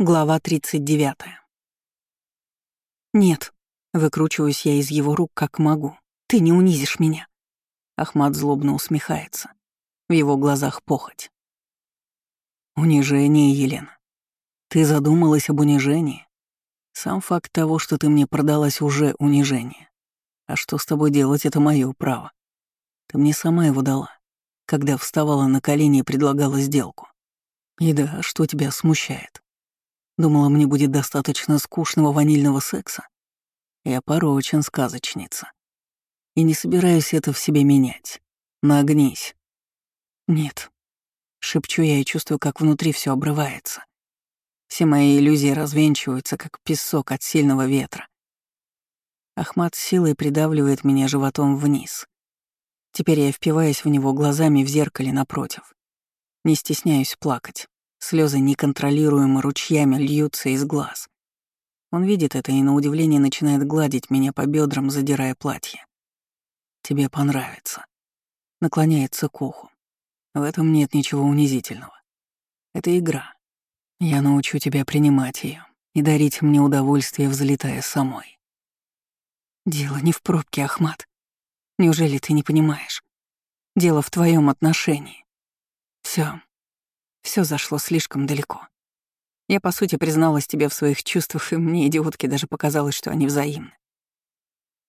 Глава 39. «Нет», — выкручиваюсь я из его рук как могу. «Ты не унизишь меня». Ахмат злобно усмехается. В его глазах похоть. «Унижение, Елена. Ты задумалась об унижении? Сам факт того, что ты мне продалась, уже унижение. А что с тобой делать, это мое право. Ты мне сама его дала, когда вставала на колени и предлагала сделку. И да, что тебя смущает? Думала, мне будет достаточно скучного ванильного секса. Я порочен, сказочница. И не собираюсь это в себе менять. Нагнись. Нет. Шепчу я и чувствую, как внутри все обрывается. Все мои иллюзии развенчиваются, как песок от сильного ветра. Ахмат силой придавливает меня животом вниз. Теперь я впиваюсь в него глазами в зеркале напротив. Не стесняюсь плакать. Слезы неконтролируемо ручьями льются из глаз. Он видит это и на удивление начинает гладить меня по бедрам, задирая платье. «Тебе понравится». Наклоняется к уху. В этом нет ничего унизительного. Это игра. Я научу тебя принимать ее и дарить мне удовольствие, взлетая самой. Дело не в пробке, Ахмат. Неужели ты не понимаешь? Дело в твоем отношении. Все, все зашло слишком далеко. Я, по сути, призналась тебе в своих чувствах, и мне, идиотке, даже показалось, что они взаимны.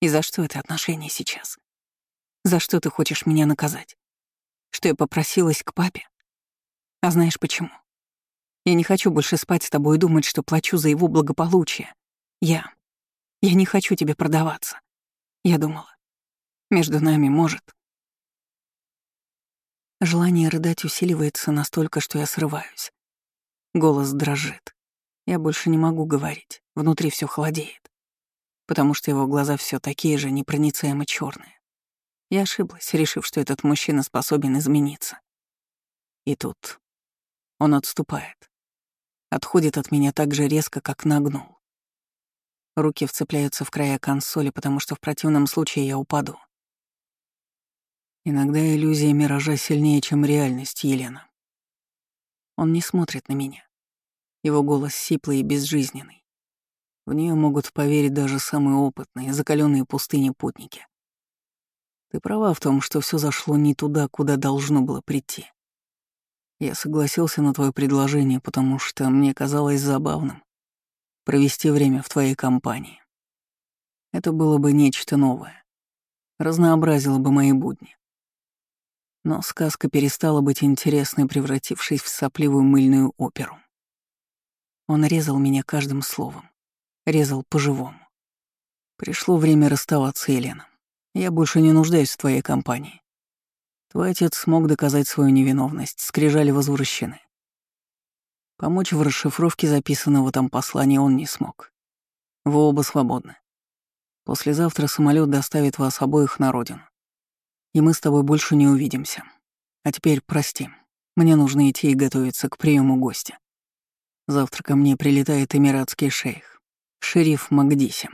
И за что это отношение сейчас? За что ты хочешь меня наказать? Что я попросилась к папе? А знаешь почему? Я не хочу больше спать с тобой и думать, что плачу за его благополучие. Я... Я не хочу тебе продаваться. Я думала. Между нами может. Желание рыдать усиливается настолько, что я срываюсь. Голос дрожит. Я больше не могу говорить, внутри все холодеет. Потому что его глаза все такие же непроницаемо черные. Я ошиблась, решив, что этот мужчина способен измениться. И тут он отступает. Отходит от меня так же резко, как нагнул. Руки вцепляются в края консоли, потому что в противном случае я упаду. Иногда иллюзия миража сильнее, чем реальность, Елена. Он не смотрит на меня. Его голос сиплый и безжизненный. В нее могут поверить даже самые опытные, закаленные пустыни путники. Ты права в том, что все зашло не туда, куда должно было прийти. Я согласился на твое предложение, потому что мне казалось забавным провести время в твоей компании. Это было бы нечто новое. Разнообразило бы мои будни. Но сказка перестала быть интересной, превратившись в сопливую мыльную оперу. Он резал меня каждым словом. Резал по-живому. Пришло время расставаться, Елена. Я больше не нуждаюсь в твоей компании. Твой отец смог доказать свою невиновность, скрижали возвращены. Помочь в расшифровке записанного там послания он не смог. Вы оба свободны. Послезавтра самолет доставит вас обоих на родину и мы с тобой больше не увидимся. А теперь прости, мне нужно идти и готовиться к приему гостя. Завтра ко мне прилетает эмиратский шейх, шериф Магдиси.